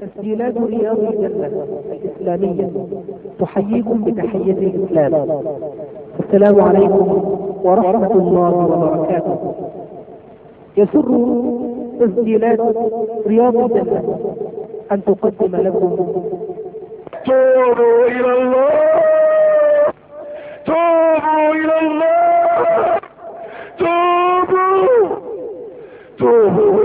تسجيلات رياض الجنة الإسلامية تحييكم بتحية الإسلام. السلام عليكم ورحمة الله وبركاته. يسر تسجيلات رياض الجنة أن تقدم لكم. توبوا إلى الله. توبوا إلى الله توبوا توبوا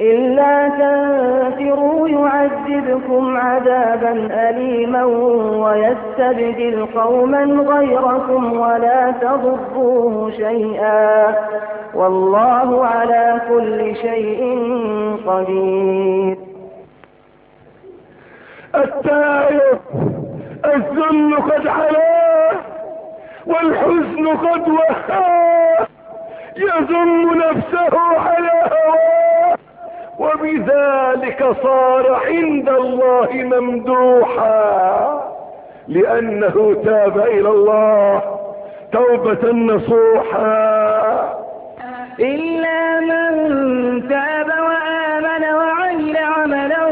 إلا تنفروا يعذبكم عذابا أليما ويستبدل قوما غيركم ولا تضروه شيئا والله على كل شيء قدير. التائب الذل قد علاه والحزن قد وهاه يذم نفسه على هواه. وبذلك صار عند الله ممدوحا لأنه تاب إلى الله توبة نصوحا. إلا من تاب وآمن وعمل عملا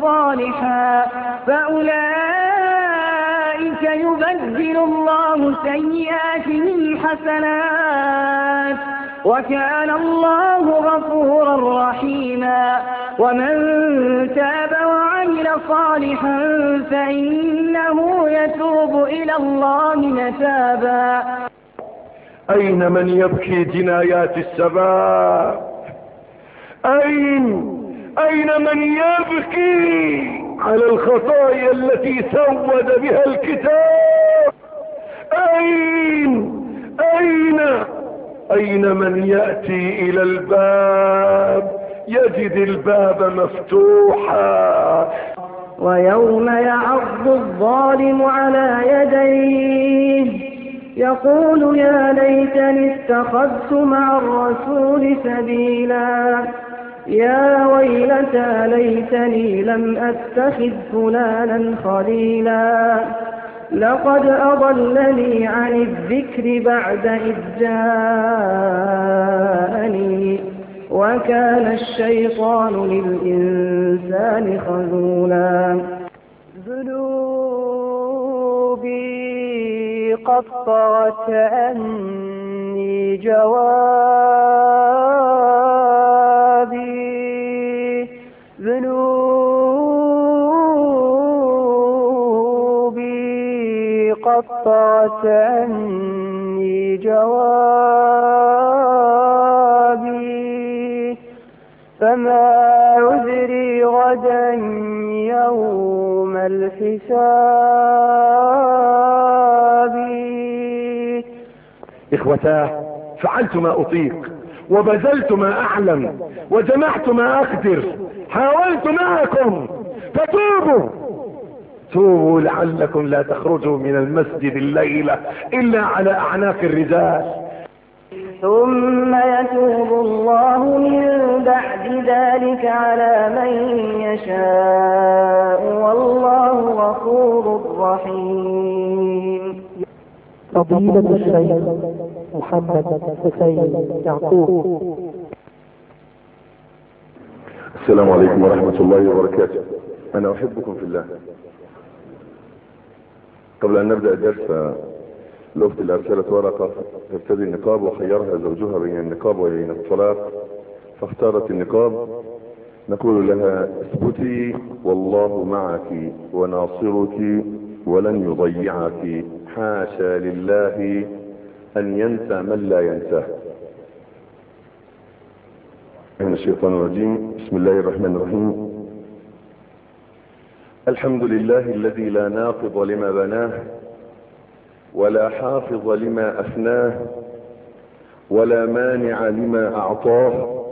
صالحا فأولئك يبدل الله سيئاتهم حسنات. وكان الله غفورا رحيما. ومن تاب وعمل صالحا فإنه يتوب إلى الله متابا. أين من يبكي جنايات الشباب أين؟ أين من يبكي على الخطايا التي سود بها الكتاب؟ أين؟ أين؟ أين من يأتي إلى الباب؟ يجد الباب مفتوحا. ويوم يعض الظالم على يديه يقول يا ليتني اتخذت مع الرسول سبيلا. يا ويلتى ليتني لم أتخذ فلانا خليلا. لقد أضلني عن الذكر بعد إذ جاءني وكان الشيطان للإنسان خذولا. ذنوبي قد طغت جوابي. ذنوبي قد طغت عني جوابي فما عذري غدا يوم الحساب. إخوتاه فعلت ما أطيق وبذلت ما أعلم وجمعت ما أقدر حاولت معكم فتوبوا! توبوا لعلكم لا تخرجوا من المسجد الليلة إلا على أعناق الرجال. ثم يتوب الله من بعد ذلك على من يشاء والله غفور رحيم. فضيلة الشيخ محمد حسين يعقوب. السلام عليكم ورحمة الله وبركاته. أنا أحبكم في الله. قبل أن نبدأ الدرس الأخت اللي أرسلت ورقة ترتدي النقاب وخيرها زوجها بين النقاب وبين الطلاق فاختارت النقاب. نقول لها اثبتي والله معك وناصرك ولن يضيعك. حاشا لله أن ينسى من لا ينساه. من الشيطان الرجيم. بسم الله الرحمن الرحيم. الحمد لله الذي لا ناقض لما بناه ولا حافظ لما أفناه ولا مانع لما أعطاه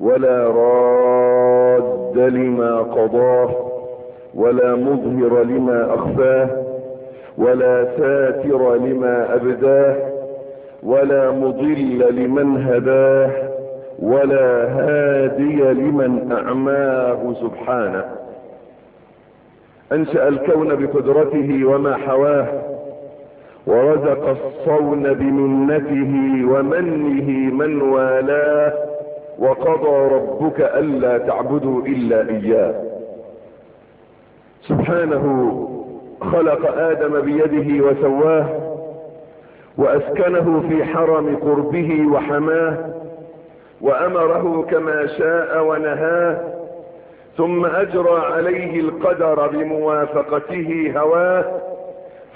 ولا راد لما قضاه ولا مظهر لما أخفاه ولا ساتر لما أبداه ولا مضل لمن هداه ولا هادي لمن أعماه سبحانه. انشأ الكون بقدرته وما حواه ورزق الصون بمنته ومنه من والاه وقضى ربك ألا تعبدوا إلا إياه. سبحانه خلق آدم بيده وسواه وأسكنه في حرم قربه وحماه وأمره كما شاء ونهاه ثم أجرى عليه القدر بموافقته هواه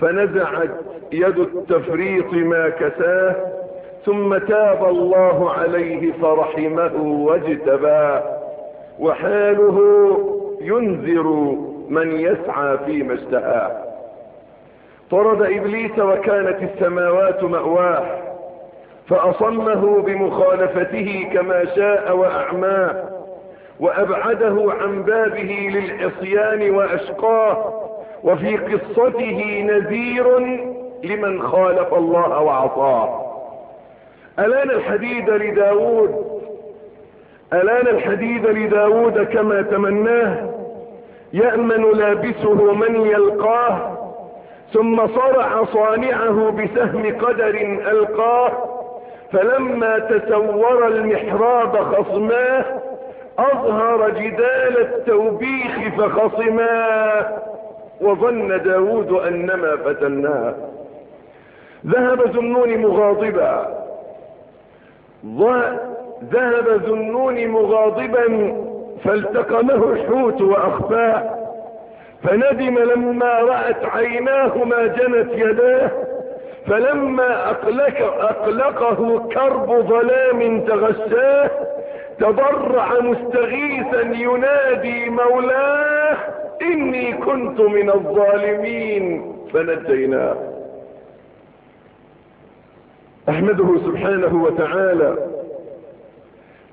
فنزعت يد التفريط ما كساه ثم تاب الله عليه فرحمه واجتباه وحاله ينذر من يسعى فيما اشتهاه. طرد إبليس وكانت السماوات مأواه فأصمه بمخالفته كما شاء وأعماه. وأبعده عن بابه للعصيان وأشقاه وفي قصته نذير لمن خالف الله وعصاه. ألان الحديد لداود؟ ألان الحديد لداود كما تمناه؟ يأمن لابسه من يلقاه ثم صرع صانعه بسهم قدر ألقاه فلما تسور المحراب خصماه أظهر جدال التوبيخ فخصماه وظن داود أنما فتناه ذهب ذنون مغاضبا. ذهب ذنون مغاضبا فالتقمه الحوت واخفاه فندم لما رأت عيناه ما جنت يداه. فلما أقلق أقلقه كرب ظلام تغشاه. تضرع مستغيثا ينادي مولاه إني كنت من الظالمين. فنجيناه أحمده سبحانه وتعالى.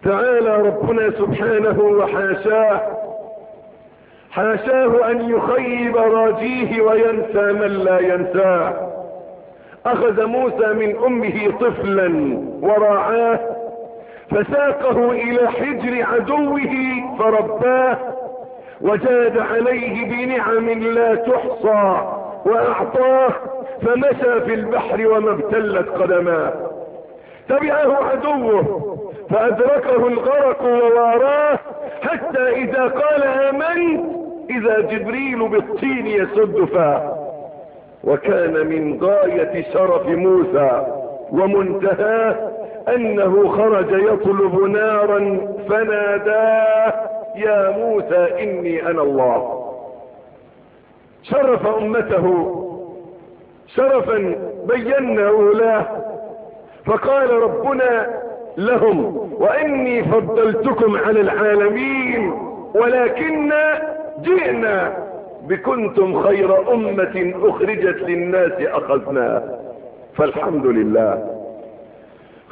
تعالى ربنا سبحانه وحاشاه. حاشاه أن يخيب راجيه وينسى من لا ينساه. أخذ موسى من أمه طفلا وراعاه فساقه إلى حجر عدوه فرباه وجاد عليه بنعم لا تحصى وأعطاه فمشى في البحر وما ابتلت قدماه. تبعه عدوه فأدركه الغرق وواراه حتى إذا قال آمنت إذا جبريل بالطين يسد فاه. وكان من غاية شرف موسى ومنتهاه أنه خرج يطلب نارا فناداه يا موسى إني أنا الله. شرف أمته. شرفا بيناه له. فقال ربنا لهم وإني فضلتكم على العالمين ولكن جئنا بكنتم خير أمة أخرجت للناس اخذناه فالحمد لله.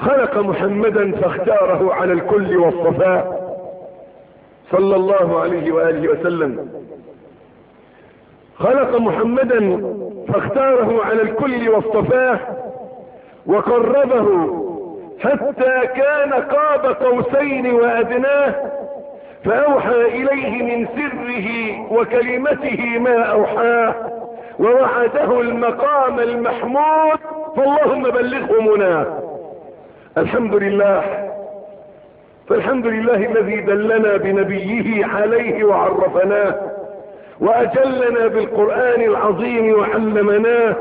خلق محمدا فاختاره على الكل والصفاء. صلى الله عليه وآله وسلم. خلق محمدا فاختاره على الكل واصطفاه وقربه حتى كان قاب قوسين وأدناه. فأوحى إليه من سره وكلمته ما أوحاه. ووعده المقام المحمود. فاللهم بلغه مناه. الحمد لله. فالحمد لله الذي دلنا بنبيه عليه وعرفناه وأجلنا بالقرآن العظيم وعلمناه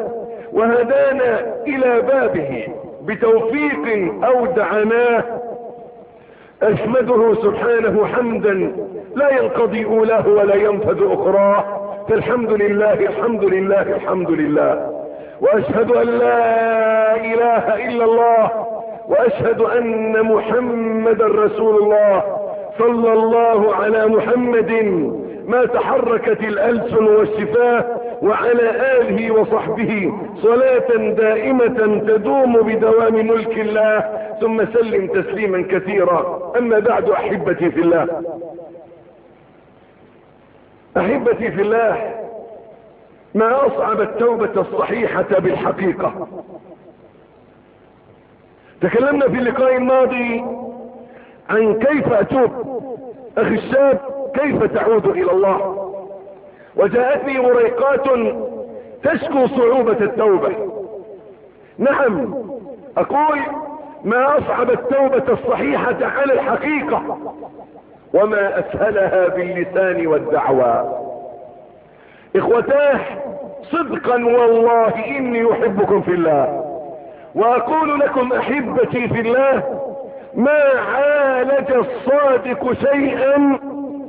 وهدانا إلى بابه بتوفيق أودعناه. احمده سبحانه حمدا لا ينقضي اولاه ولا ينفذ أخراه. فالحمد لله الحمد لله الحمد لله. وأشهد أن لا إله إلا الله وأشهد أن محمدا رسول الله صلى الله على محمد ما تحركت الألسن والشفاه وعلى آله وصحبه صلاة دائمة تدوم بدوام ملك الله ثم سلم تسليما كثيرا. أما بعد أحبتي في الله. أحبتي في الله ما أصعب التوبة الصحيحة بالحقيقة. تكلمنا في اللقاء الماضي عن كيف أتوب. أخي الشاب كيف تعود إلى الله؟ وجاءتني مريقات تشكو صعوبة التوبة. نعم أقول ما أصعب التوبة الصحيحة على الحقيقة وما أسهلها باللسان والدعوى. إخوتاه صدقا والله إني أحبكم في الله. وأقول لكم أحبتي في الله ما عالج الصادق شيئا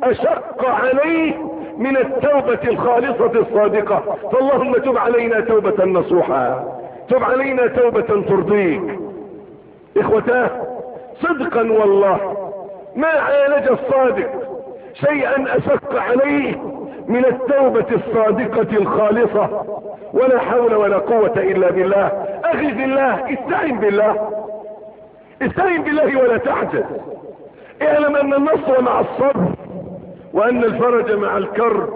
أشق عليه من التوبة الخالصة الصادقة. فاللهم تب علينا توبة نصوحا تب علينا توبة ترضيك. إخوتاه صدقا والله ما عالج الصادق شيئا أشق عليه من التوبة الصادقة الخالصة. ولا حول ولا قوة إلا بالله. في الله استعن بالله. استعن بالله ولا تعجز اعلم أن النصر مع الصبر وأن الفرج مع الكرب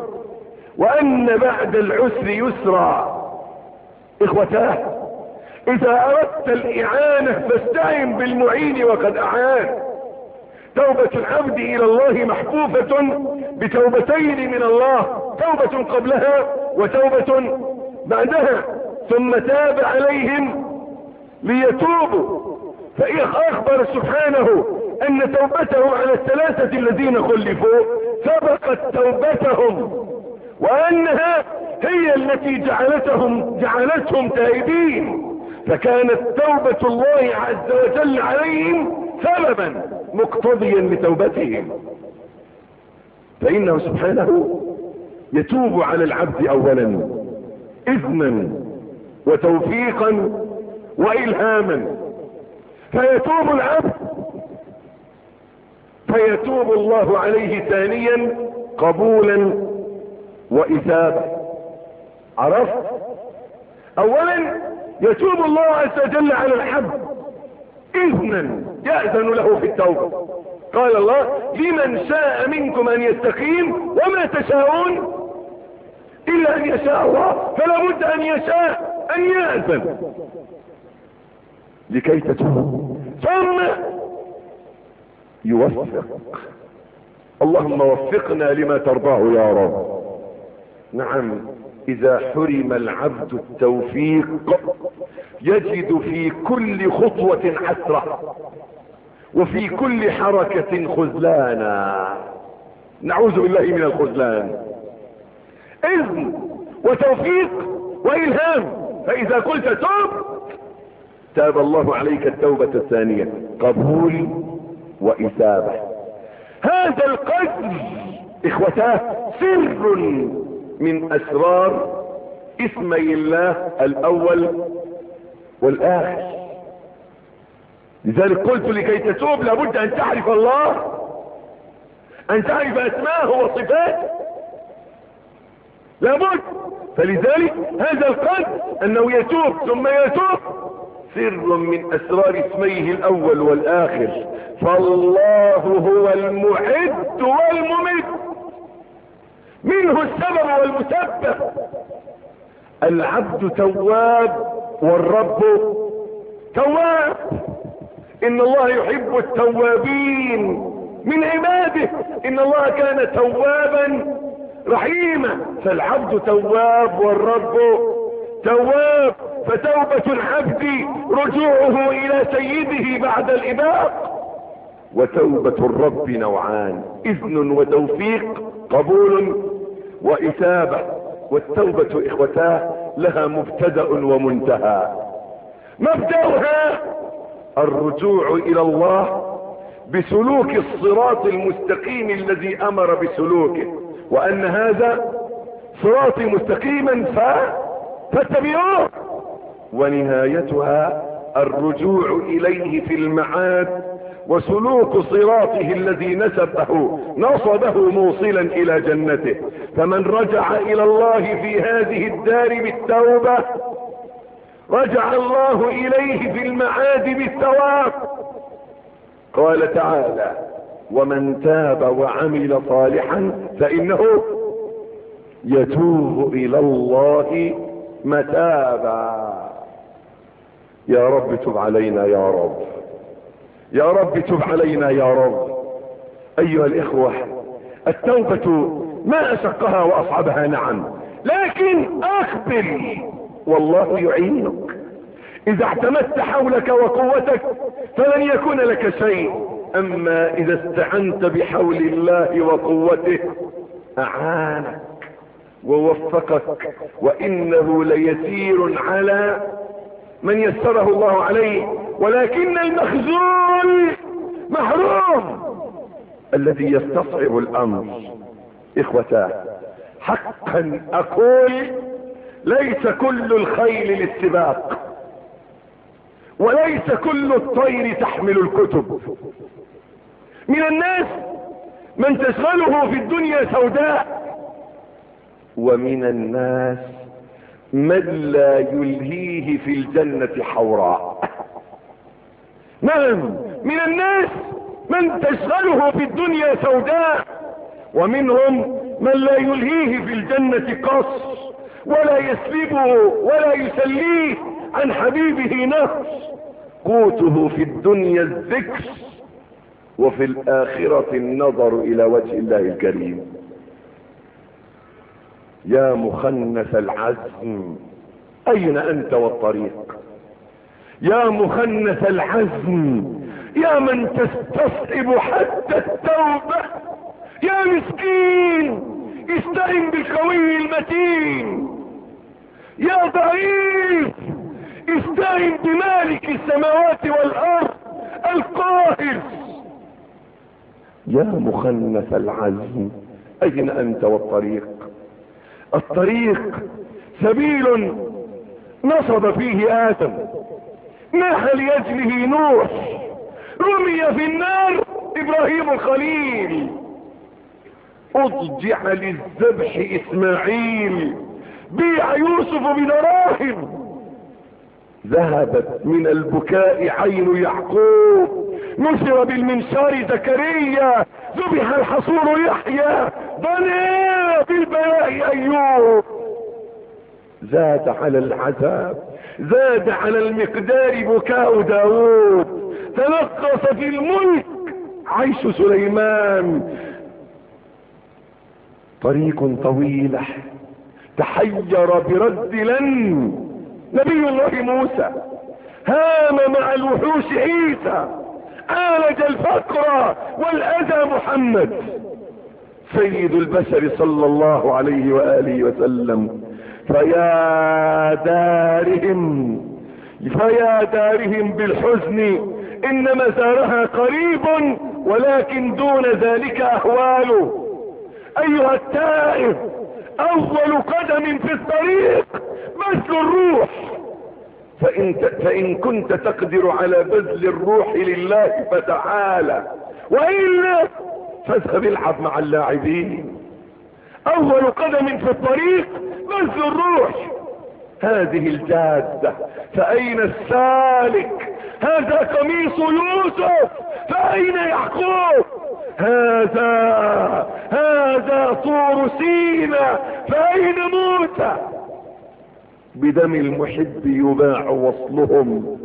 وأن بعد العسر يسرا. إخوتاه إذا أردت الإعانة فاستعن بالمعين وقد أعان. توبة العبد إلى الله محفوفة بتوبتين من الله توبة قبلها وتوبة بعدها ثم تاب عليهم ليتوبوا. فاخبر سبحانه أن توبتهم على الثلاثة الذين خلفوا سبقت توبتهم وأنها هي التي جعلتهم جعلتهم تائبين. فكانت توبة الله عز وجل عليهم سببا. مقتضيا لتوبتهم فإنه سبحانه يتوب على العبد اولا اذنا وتوفيقا والهاما. فيتوب العبد فيتوب الله عليه ثانيا قبولا واثابه عرفت؟ اولا يتوب الله عز وجل على العبد اذنا يأذن له في التوبة. قال الله لمن شاء منكم أن يستقيم وما تشاءون إلا أن يشاء الله. فلا بد أن يشاء أن يأذن. لكي تتوب. ثم يوفق. اللهم وفقنا لما ترضاه يا رب. نعم إذا حرم العبد التوفيق يجد في كل خطوة حسرة. وفي كل حركة خذلانا. نعوذ بالله من الخذلان. اذن وتوفيق وإلهام. فإذا قلت توب تاب الله عليك التوبة الثانية قبول وإثابة. هذا القدر إخوتاه سر من أسرار اسمي الله الأول والآخر. لذلك قلت لكي تتوب لابد أن تعرف الله أن تعرف أسماءه وصفاته. لابد. فلذلك هذا القدر أنه يتوب ثم يتوب سر من أسرار اسميه الأول والآخر. فالله هو المعد والممد منه السبب والمسبب. العبد تواب والرب تواب. إن الله يحب التوابين من عباده. إن الله كان توابا رحيما. فالعبد تواب والرب تواب. فتوبة العبد رجوعه إلى سيده بعد الإباق. وتوبة الرب نوعان إذن وتوفيق قبول وإثابة. والتوبة إخوتاه لها مبتدأ ومنتهى. مبدأها الرجوع إلى الله بسلوك الصراط المستقيم الذي أمر بسلوكه وأن هذا صراطي مستقيما. فاتبعوه ونهايتها الرجوع إليه في المعاد وسلوك صراطه الذي نسبه نصبه موصلا إلى جنته فمن رجع إلى الله في هذه الدار بالتوبة رجع الله إليه في المعاد بالثواب قال تعالى ومن تاب وعمل صالحا فإنه يتوب إلى الله متابا. يا رب تب علينا يا رب. يا رب تب علينا يا رب. أيها الإخوة التوبة ما أشقها وأصعبها نعم لكن أقبل. والله يعينك. إذا اعتمدت حولك وقوتك فلن يكون لك شيء. أما إذا استعنت بحول الله وقوته أعانك ووفقك وإنه ليسير على من يسره الله عليه. ولكن المخزول محروم الذي يستصعب الأمر. إخوتاه حقا أقول ليس كل الخيل للسباق وليس كل الطير تحمل الكتب. من الناس من تشغله في الدنيا سوداء ومن الناس من لا يلهيه في الجنة حوراء. نعم من الناس من تشغله في الدنيا سوداء ومنهم من لا يلهيه في الجنة قص. ولا يسلبه ولا يسليه عن حبيبه نفس. قوته في الدنيا الذكر وفي الآخرة النظر إلى وجه الله الكريم. يا مخنث العزم أين أنت والطريق؟ يا مخنث العزم يا من تستصعب حتى التوبة؟ يا مسكين استعن بالقوي المتين. يا ضعيف! استعن بمالك السماوات والأرض القاهر! يا مخنث العزم أين أنت والطريق؟ الطريق سبيل نصب فيه آدم ناح لأجله نوح رمي في النار إبراهيم الخليل. أضجع للذبح إسماعيل. بيع يوسف بدراهم ذهبت من البكاء عين يعقوب. نصر بالمنشار زكريا. ذبح الحصور يحيى. ضنى بالبلاء أيوب. زاد على العذاب. زاد على المقدار بكاء داود تنقص في الملك عيش سليمان. طريق طويلة تحير برد لن. نبي الله موسى هام مع الوحوش عيسى عالج الفقر والأذى محمد. سيد البشر صلى الله عليه وآله وسلم فيا دارهم فيا دارهم بالحزن إن مزارها قريب ولكن دون ذلك اهواله أيها التائب أول قدم في الطريق بذل الروح. فإن, فإن كنت تقدر على بذل الروح لله فتعالى وإلا فاذهب العب مع اللاعبين. أول قدم في الطريق بذل الروح. هذه الجادة فأين السالك؟ هذا قميص يوسف فأين يعقوب؟ هذا هذا طور سينا فأين موسى بدم المحب يباع وصلهم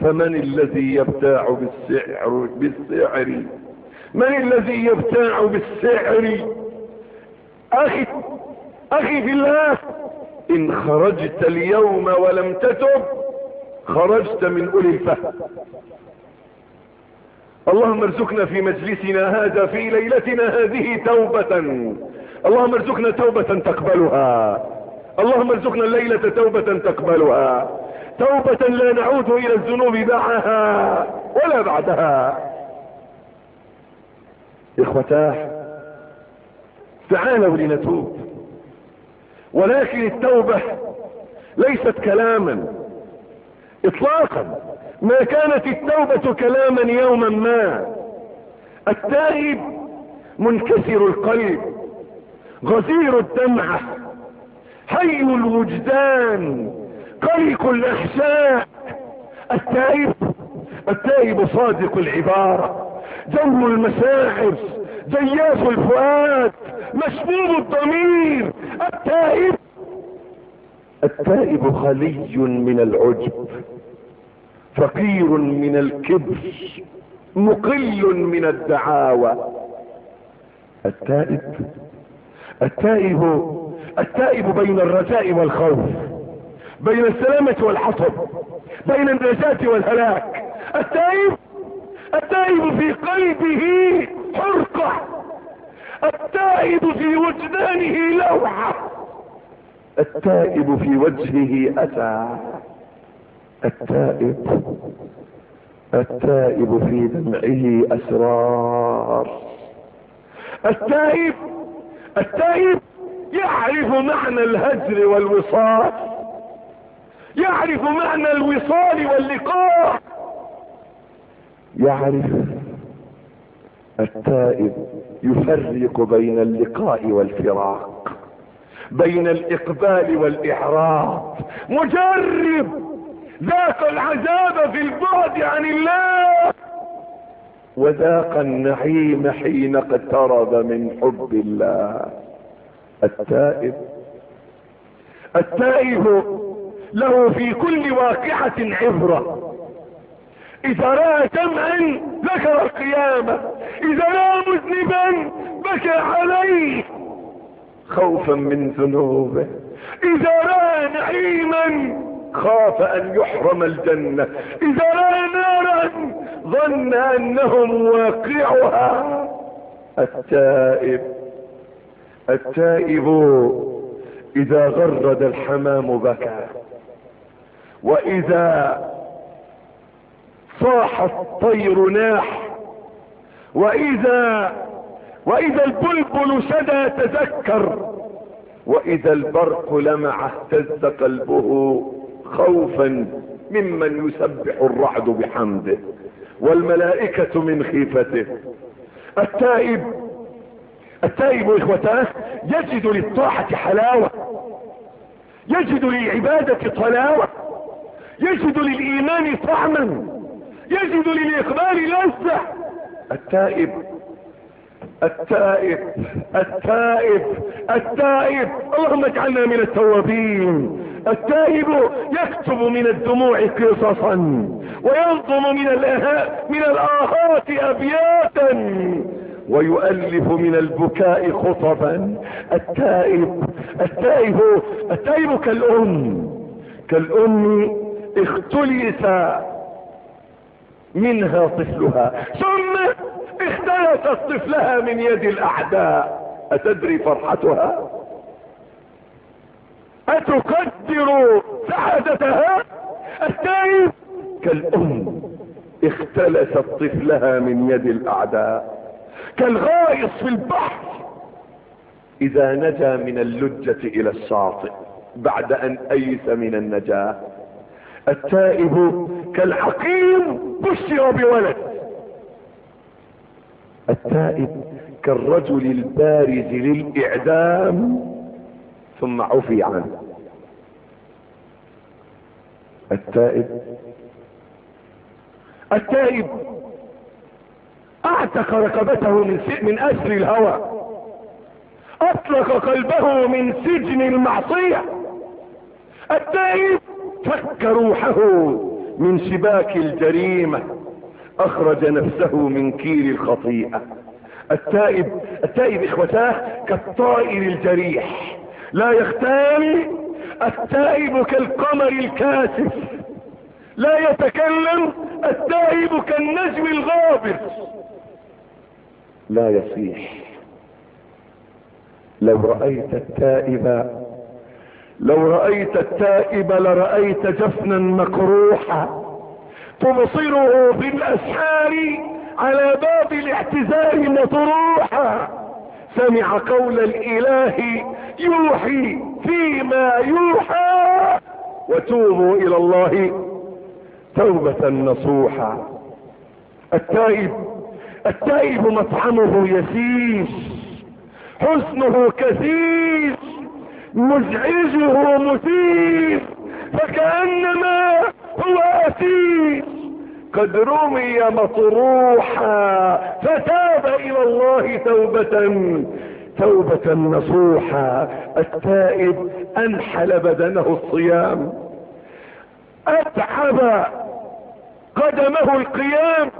فمن الذي يبتاع بالسعر؟ بالسعر. من الذي يبتاع بالسعر؟ أخي أخي في الله إن خرجت اليوم ولم تتب خرجت من اولي الفهم اللهم ارزقنا في مجلسنا هذا في ليلتنا هذه توبة. اللهم ارزقنا توبة تقبلها. اللهم ارزقنا الليلة توبة تقبلها. توبة لا نعود إلى الذنوب معها ولا بعدها. إخوتاه تعالوا لنتوب. ولكن التوبة ليست كلاما. اطلاقا. ما كانت التوبة كلاما يوما ما. التائب منكسر القلب غزير الدمعة حي الوجدان قلق الاحشاء التائب التائب صادق العبارة جو المشاعر جياف الفؤاد مشبوب الضمير. التائب التائب خلي من العجب فقير من الكبر مقل من الدعاوى. التائب التائب التائب بين الرجاء والخوف بين السلامة والحطب بين النجاة والهلاك. التائب التائب في قلبه حرقة. التائب في وجدانه لوحة. التائب في وجهه أسى التائب التائب في دمعه أسرار. التائب التائب يعرف معنى الهجر والوصال. يعرف معنى الوصال واللقاء. يعرف التائب يفرق بين اللقاء والفراق. بين الإقبال والاعراض مجرب ذاق العذاب في البعد عن الله. وذاق النعيم حين اقترب من حب الله. التائب. التائب له في كل واقعة عبرة. إذا رأى سمعا ذكر القيامة. إذا رأى مذنبا بكى عليه. خوفا من ذنوبه. إذا رأى نعيما خاف أن يحرم الجنة. إذا رأى نارا ظن انه مواقعها التائب التائب إذا غرد الحمام بكى. وإذا صاح الطير ناح. وإذا وإذا البلبل شدى تذكر وإذا البرق لمع اهتز قلبه خوفا ممن يسبح الرعد بحمده والملائكة من خيفته. التائب التائب إخوتاه يجد للطاعة حلاوة يجد للعبادة طلاوة يجد للإيمان طعما يجد للإقبال لذة. التائب التائب التائب التائب. اللهم اجعلنا من التوابين. التائب يكتب من الدموع قصصا وينظم من من الآهات أبياتا ويؤلف من البكاء خطبا التائب التائب التائب كالأم. كالأم اختلس منها طفلها. ثم اختلست طفلها من يد الأعداء. أتدري فرحتها؟ أتقدر سعادتها؟ التائب كالأم اختلست طفلها من يد الأعداء. كالغائص في البحر. إذا نجا من اللجة إلى الشاطئ بعد أن أيس من النجاة. التائب كالحكيم بشر بولد. التائب كالرجل البارز للإعدام ثم عفي عنه. التائب التائب أعتق رقبته من من أسر الهوى. أطلق قلبه من سجن المعصية. التائب فك روحه من شباك الجريمة. أخرج نفسه من كيل الخطيئة. التائب التائب إخوتاه كالطائر الجريح. لا يختال التائب كالقمر الكاسف. لا يتكلم التائب كالنجم الغابر. لا يصيح. لو رأيت التائب لو رأيت التائب لرأيت جفنا مقروحا تبصره في الاسحار على باب الاعتذار مطروحا سمع قول الإله يوحي فيما يوحى. وتوبوا إلى الله توبة نصوحا التائب التائب مطعمه يسير. حسنه كثير. مزعجه مثير. فكأنما هو أسير قد رمي مطروحا فتاب إلى الله توبة توبة نصوحا التائب أنحل بدنه الصيام. أتعب قدمه القيام.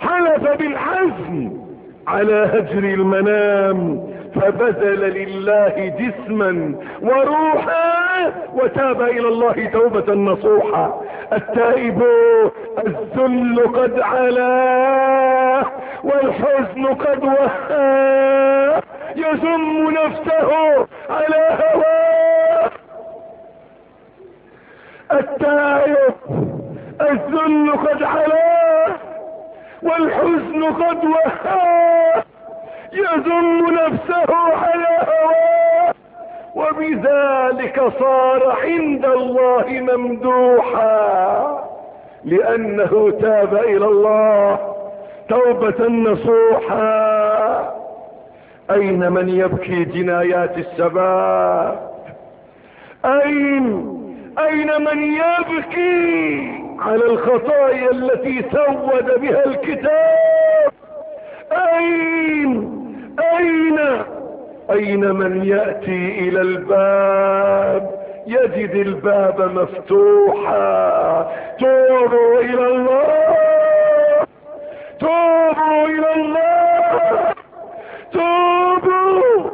حلف بالعزم على هجر المنام فبذل لله جسما وروحا وتاب إلى الله توبة نصوحا. التائب الذل قد علاه والحزن قد وهاه يذم نفسه على هواه التائب الذل قد علاه والحزن قد وهاه يذم نفسه على هواه وبذلك صار عند الله ممدوحا. لأنه تاب إلى الله توبة نصوحا. أين من يبكي جنايات الشباب؟ أين؟ أين من يبكي؟ على الخطايا التي سود بها الكتاب. أين؟ أين؟ أين من يأتي إلى الباب؟ يجد الباب مفتوحا. توبوا إلى الله. توبوا إلى الله. توبوا.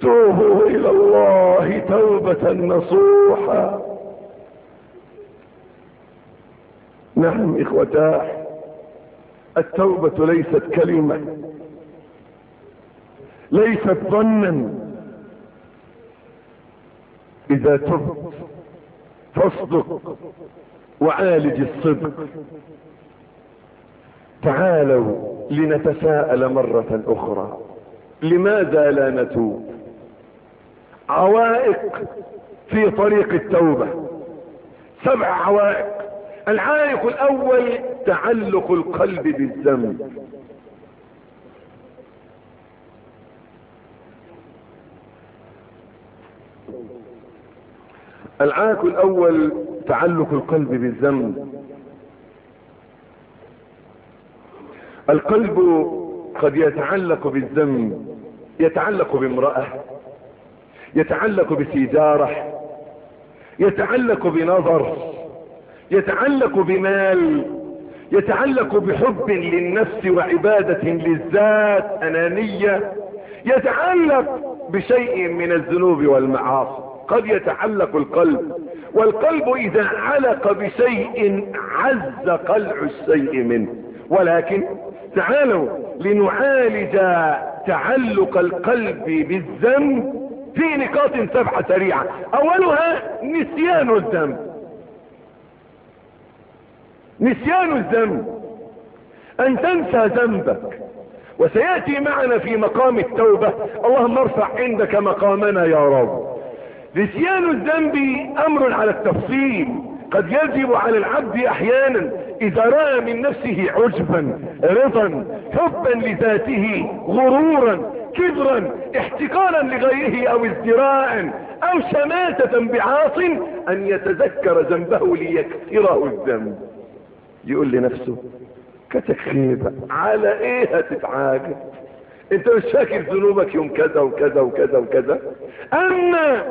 توبوا إلى الله توبة نصوحا. نعم إخوتاه. التوبة ليست كلمة ليست ظنا. إذا تبت فاصدق وعالج الصدق. تعالوا لنتساءل مرة أخرى. لماذا لا نتوب؟ عوائق في طريق التوبة. سبع عوائق. العائق الأول تعلق القلب بالذنب. العائق الأول تعلق القلب بالذنب. القلب قد يتعلق بالذنب يتعلق بامرأة يتعلق بسيجارة يتعلق بنظر. يتعلق بمال يتعلق بحب للنفس وعبادة للذات أنانية يتعلق بشيء من الذنوب والمعاصي. قد يتعلق القلب والقلب إذا علق بشيء عز قلع الشيء منه. ولكن تعالوا لنعالج تعلق القلب بالذنب في نقاط سبعة سريعة. أولها نسيان الذنب. نسيان الذنب. أن تنسى ذنبك. وسيأتي معنا في مقام التوبة. اللهم ارفع عندك مقامنا يا رب. نسيان الذنب أمر على التفصيل. قد يجب على العبد أحيانا إذا رأى من نفسه عجبا رضا حبا لذاته غرورا كبرا احتقارا لغيره أو ازدراء أو شماتة بعاص أن يتذكر ذنبه ليكثره الذنب. يقول لنفسه كتخيبة على إيه هتتعاجب؟ أنت مش فاكر ذنوبك يوم كذا وكذا وكذا وكذا؟ أما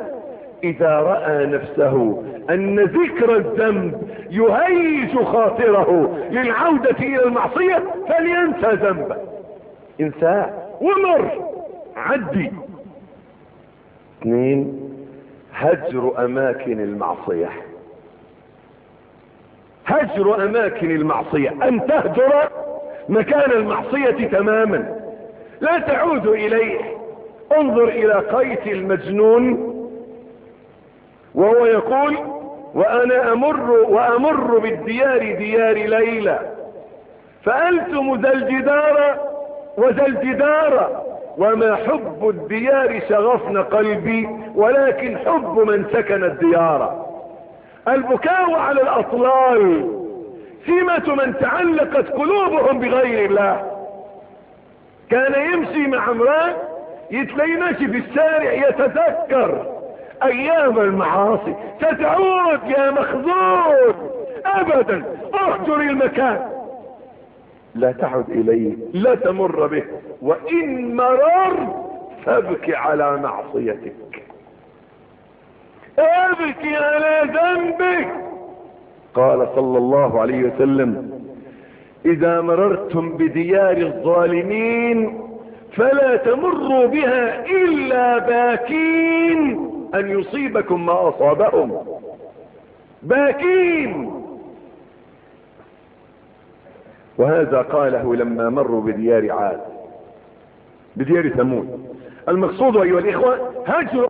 إذا رأى نفسه أن ذكر الذنب يهيج خاطره للعودة إلى المعصية فلينسى ذنبه. انساه ومر عدي. اثنين هجر أماكن المعصية. هجر أماكن المعصية. أن تهجر مكان المعصية تماما. لا تعود إليه. انظر إلى قيس المجنون. وهو يقول وأنا أمر وأمر بالديار ديار ليلى. فأنتم ذا الجدار وذا الجدار. وما حب الديار شغفن قلبي ولكن حب من سكن الديار. البكاء على الأطلال. سمة من تعلقت قلوبهم بغير الله. كان يمشي مع امرأة يتلاقي في الشارع يتذكر أيام المعاصي. ستعود يا مخذول ابدا. اهجر المكان لا تعد إليه. لا تمر به. وإن مرر فابكي على معصيتك. أبكي على ذنبك. قال صلى الله عليه وسلم إذا مررتم بديار الظالمين فلا تمروا بها إلا باكين أن يصيبكم ما أصابهم. باكين. وهذا قاله لما مروا بديار عاد بديار ثمود. المقصود أيها الإخوة هجر